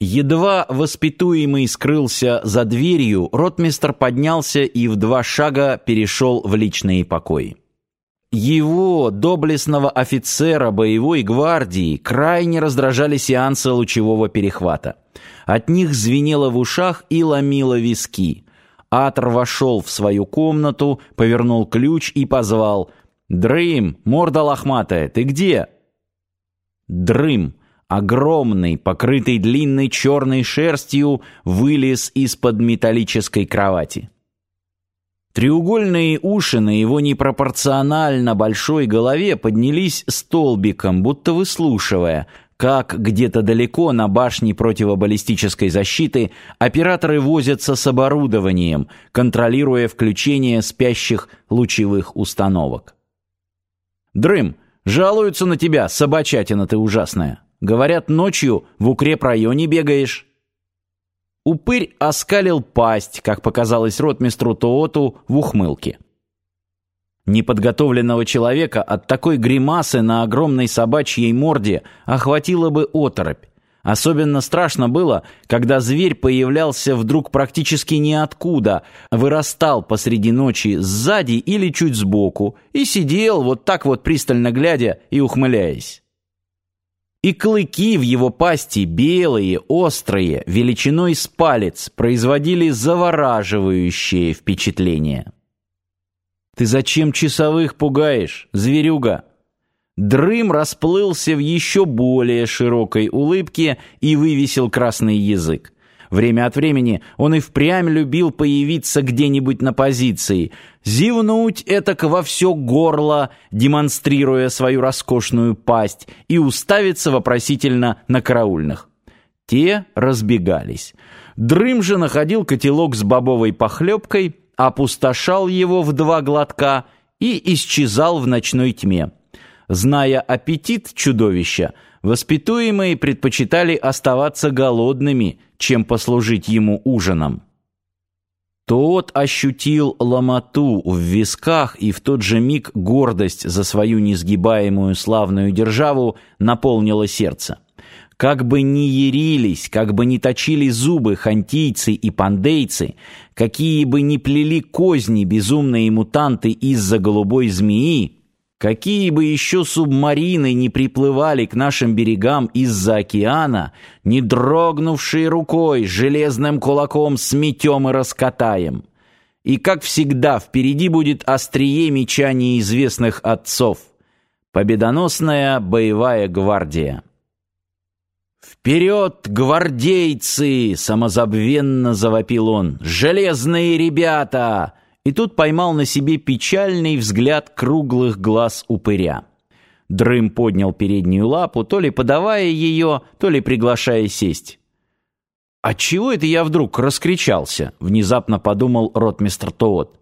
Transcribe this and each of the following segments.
Едва воспитуемый скрылся за дверью, ротмистр поднялся и в два шага перешел в личные покои. Его, доблестного офицера боевой гвардии, крайне раздражали сеансы лучевого перехвата. От них звенело в ушах и ломило виски. Атр вошел в свою комнату, повернул ключ и позвал «Дрым, морда лохматая, ты где?» Дрым, огромный, покрытый длинной черной шерстью, вылез из-под металлической кровати. Треугольные уши на его непропорционально большой голове поднялись столбиком, будто выслушивая, как где-то далеко на башне противобаллистической защиты операторы возятся с оборудованием, контролируя включение спящих лучевых установок. «Дрым, жалуются на тебя, собачатина ты ужасная. Говорят, ночью в укрепрайоне бегаешь». Упырь оскалил пасть, как показалось ротмистру Тооту, в ухмылке. Неподготовленного человека от такой гримасы на огромной собачьей морде охватила бы оторопь. Особенно страшно было, когда зверь появлялся вдруг практически ниоткуда, вырастал посреди ночи сзади или чуть сбоку и сидел вот так вот пристально глядя и ухмыляясь. И клыки в его пасти, белые, острые, величиной с палец, производили завораживающее впечатление. «Ты зачем часовых пугаешь, зверюга?» Дрым расплылся в еще более широкой улыбке и вывесил красный язык. Время от времени он и впрямь любил появиться где-нибудь на позиции, зевнуть этак во все горло, демонстрируя свою роскошную пасть, и уставиться вопросительно на караульных. Те разбегались. Дрым же находил котелок с бобовой похлебкой, опустошал его в два глотка и исчезал в ночной тьме. Зная аппетит чудовища, воспитуемые предпочитали оставаться голодными, чем послужить ему ужином. Тот ощутил ломоту в висках, и в тот же миг гордость за свою несгибаемую славную державу наполнила сердце. Как бы ни ярились, как бы ни точили зубы хантийцы и пандейцы, какие бы ни плели козни безумные мутанты из-за голубой змеи, Какие бы еще субмарины не приплывали к нашим берегам из-за океана, не дрогнувшие рукой, железным кулаком сметем и раскатаем. И, как всегда, впереди будет острие меча неизвестных отцов. Победоносная боевая гвардия. «Вперед, гвардейцы!» — самозабвенно завопил он. «Железные ребята!» И тут поймал на себе печальный взгляд круглых глаз упыря. Дрым поднял переднюю лапу, то ли подавая ее, то ли приглашая сесть. «А чего это я вдруг раскричался?» — внезапно подумал ротмистр Тоот.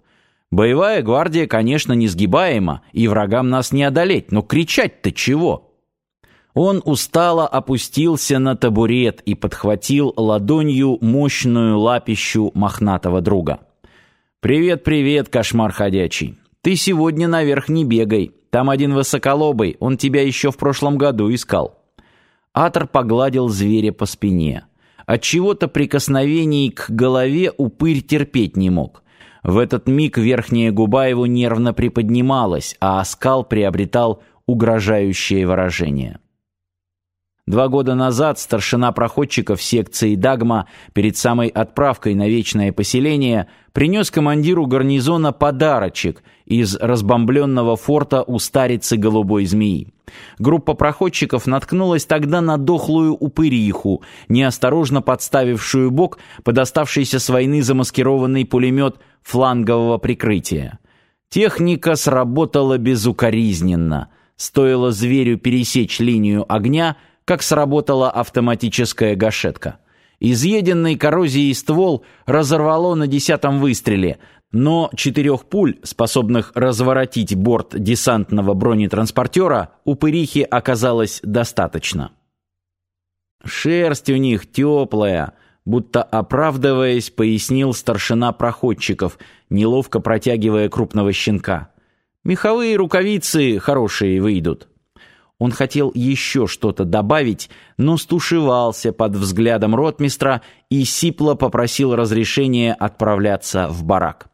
«Боевая гвардия, конечно, несгибаема, и врагам нас не одолеть, но кричать-то чего?» Он устало опустился на табурет и подхватил ладонью мощную лапищу мохнатого друга. «Привет, привет, кошмар ходячий. Ты сегодня наверх не бегай. Там один высоколобый, он тебя еще в прошлом году искал». Атор погладил зверя по спине. От чего-то прикосновений к голове упырь терпеть не мог. В этот миг верхняя губа его нервно приподнималась, а оскал приобретал угрожающее выражение. Два года назад старшина проходчиков секции «Дагма» перед самой отправкой на вечное поселение принес командиру гарнизона подарочек из разбомбленного форта у старицы голубой змеи. Группа проходчиков наткнулась тогда на дохлую упыриху, неосторожно подставившую бок под оставшийся с войны замаскированный пулемет флангового прикрытия. Техника сработала безукоризненно. Стоило зверю пересечь линию огня — как сработала автоматическая гашетка. Изъеденный коррозией ствол разорвало на десятом выстреле, но четырех пуль, способных разворотить борт десантного бронетранспортера, у пырихи оказалось достаточно. «Шерсть у них теплая», будто оправдываясь, пояснил старшина проходчиков, неловко протягивая крупного щенка. «Меховые рукавицы хорошие выйдут». Он хотел еще что-то добавить, но стушевался под взглядом ротмистра и сипло попросил разрешения отправляться в барак.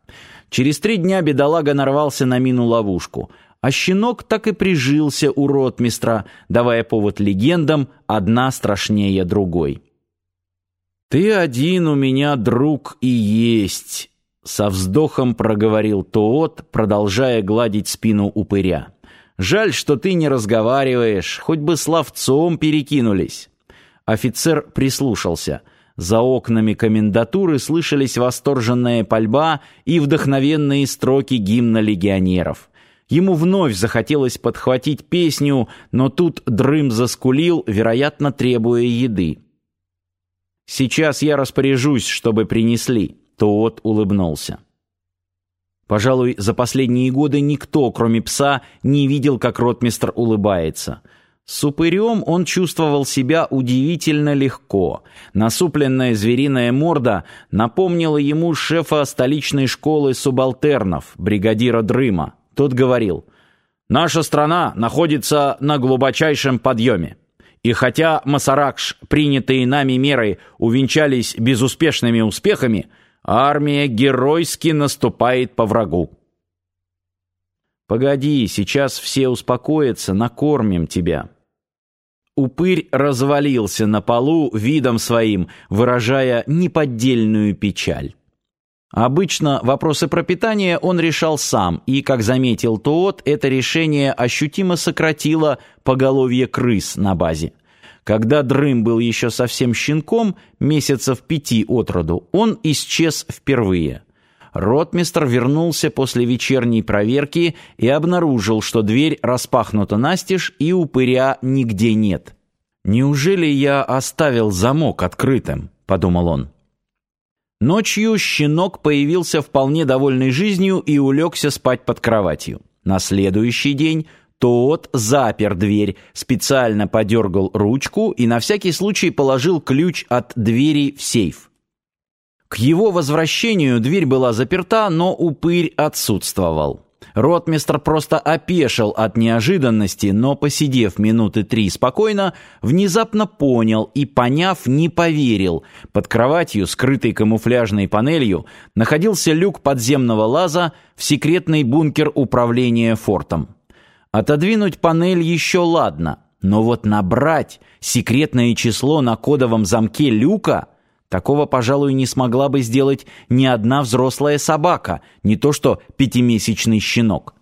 Через три дня бедолага нарвался на мину-ловушку, а щенок так и прижился у ротмистра, давая повод легендам, одна страшнее другой. «Ты один у меня, друг, и есть», — со вздохом проговорил Тоот, продолжая гладить спину упыря. «Жаль, что ты не разговариваешь, хоть бы словцом перекинулись». Офицер прислушался. За окнами комендатуры слышались восторженная пальба и вдохновенные строки гимна легионеров. Ему вновь захотелось подхватить песню, но тут Дрым заскулил, вероятно, требуя еды. Сейчас я распоряжусь, чтобы принесли. Тот улыбнулся. Пожалуй, за последние годы никто, кроме пса, не видел, как ротмистр улыбается. С упырем он чувствовал себя удивительно легко. Насупленная звериная морда напомнила ему шефа столичной школы субалтернов, бригадира Дрыма. Тот говорил, «Наша страна находится на глубочайшем подъеме. И хотя Масаракш, принятые нами меры, увенчались безуспешными успехами, армия геройски наступает по врагу. «Погоди, сейчас все успокоятся, накормим тебя». Упырь развалился на полу видом своим, выражая неподдельную печаль. Обычно вопросы пропитания он решал сам, и, как заметил Тоот, это решение ощутимо сократило поголовье крыс на базе. Когда Дрым был еще совсем щенком, месяцев пяти от роду, он исчез впервые. Ротмистр вернулся после вечерней проверки и обнаружил, что дверь распахнута настежь и упыря нигде нет. «Неужели я оставил замок открытым?» — подумал он. Ночью щенок появился вполне довольный жизнью и улегся спать под кроватью. На следующий день тот запер дверь, специально подергал ручку и на всякий случай положил ключ от двери в сейф. К его возвращению дверь была заперта, но упырь отсутствовал. Ротмистр просто опешил от неожиданности, но, посидев минуты три спокойно, внезапно понял и, поняв, не поверил. Под кроватью, скрытой камуфляжной панелью, находился люк подземного лаза в секретный бункер управления фортом. Отодвинуть панель еще ладно, но вот набрать секретное число на кодовом замке люка — Такого, пожалуй, не смогла бы сделать ни одна взрослая собака, не то что пятимесячный щенок.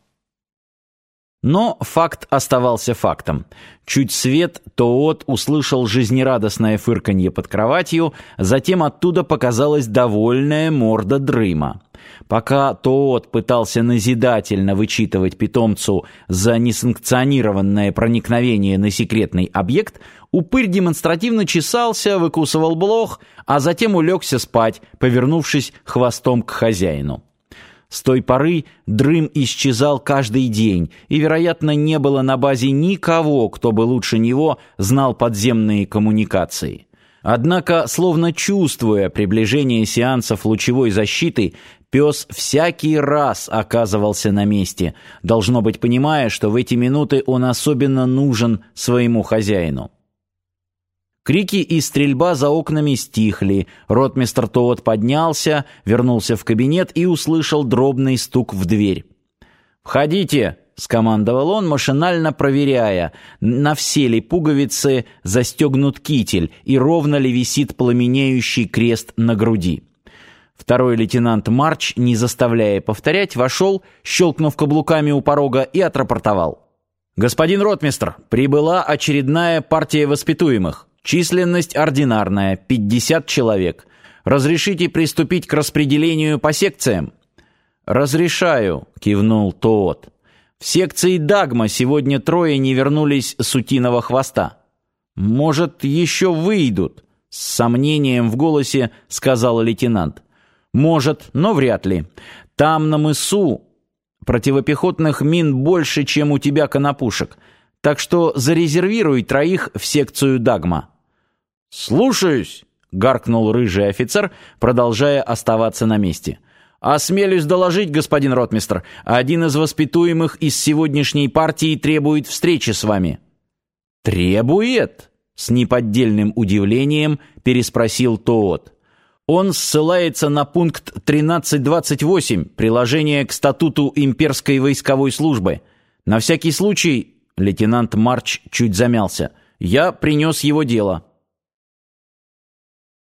Но факт оставался фактом. Чуть свет, Тоот услышал жизнерадостное фырканье под кроватью, затем оттуда показалась довольная морда дрыма. Пока Тоот пытался назидательно вычитывать питомцу за несанкционированное проникновение на секретный объект, упырь демонстративно чесался, выкусывал блох, а затем улегся спать, повернувшись хвостом к хозяину. С той поры Дрым исчезал каждый день, и, вероятно, не было на базе никого, кто бы лучше него знал подземные коммуникации. Однако, словно чувствуя приближение сеансов лучевой защиты, пес всякий раз оказывался на месте, должно быть, понимая, что в эти минуты он особенно нужен своему хозяину. Крики и стрельба за окнами стихли. Ротмистр Тоот поднялся, вернулся в кабинет и услышал дробный стук в дверь. «Входите!» — скомандовал он, машинально проверяя, на все ли пуговицы застегнут китель и ровно ли висит пламенеющий крест на груди. Второй лейтенант Марч, не заставляя повторять, вошел, щелкнув каблуками у порога и отрапортовал. «Господин ротмистр, прибыла очередная партия воспитуемых. Численность ординарная, 50 человек. Разрешите приступить к распределению по секциям? Разрешаю, кивнул Тоот. В секции Дагма сегодня трое не вернулись с утиного хвоста. Может, еще выйдут? С сомнением в голосе сказал лейтенант. Может, но вряд ли. Там на мысу противопехотных мин больше, чем у тебя конопушек. Так что зарезервируй троих в секцию Дагма. «Слушаюсь!» — гаркнул рыжий офицер, продолжая оставаться на месте. «Осмелюсь доложить, господин ротмистр, один из воспитуемых из сегодняшней партии требует встречи с вами». «Требует?» — с неподдельным удивлением переспросил Тоот. Он ссылается на пункт 13.28 приложения к статуту имперской войсковой службы. На всякий случай, лейтенант Марч чуть замялся, я принес его дело.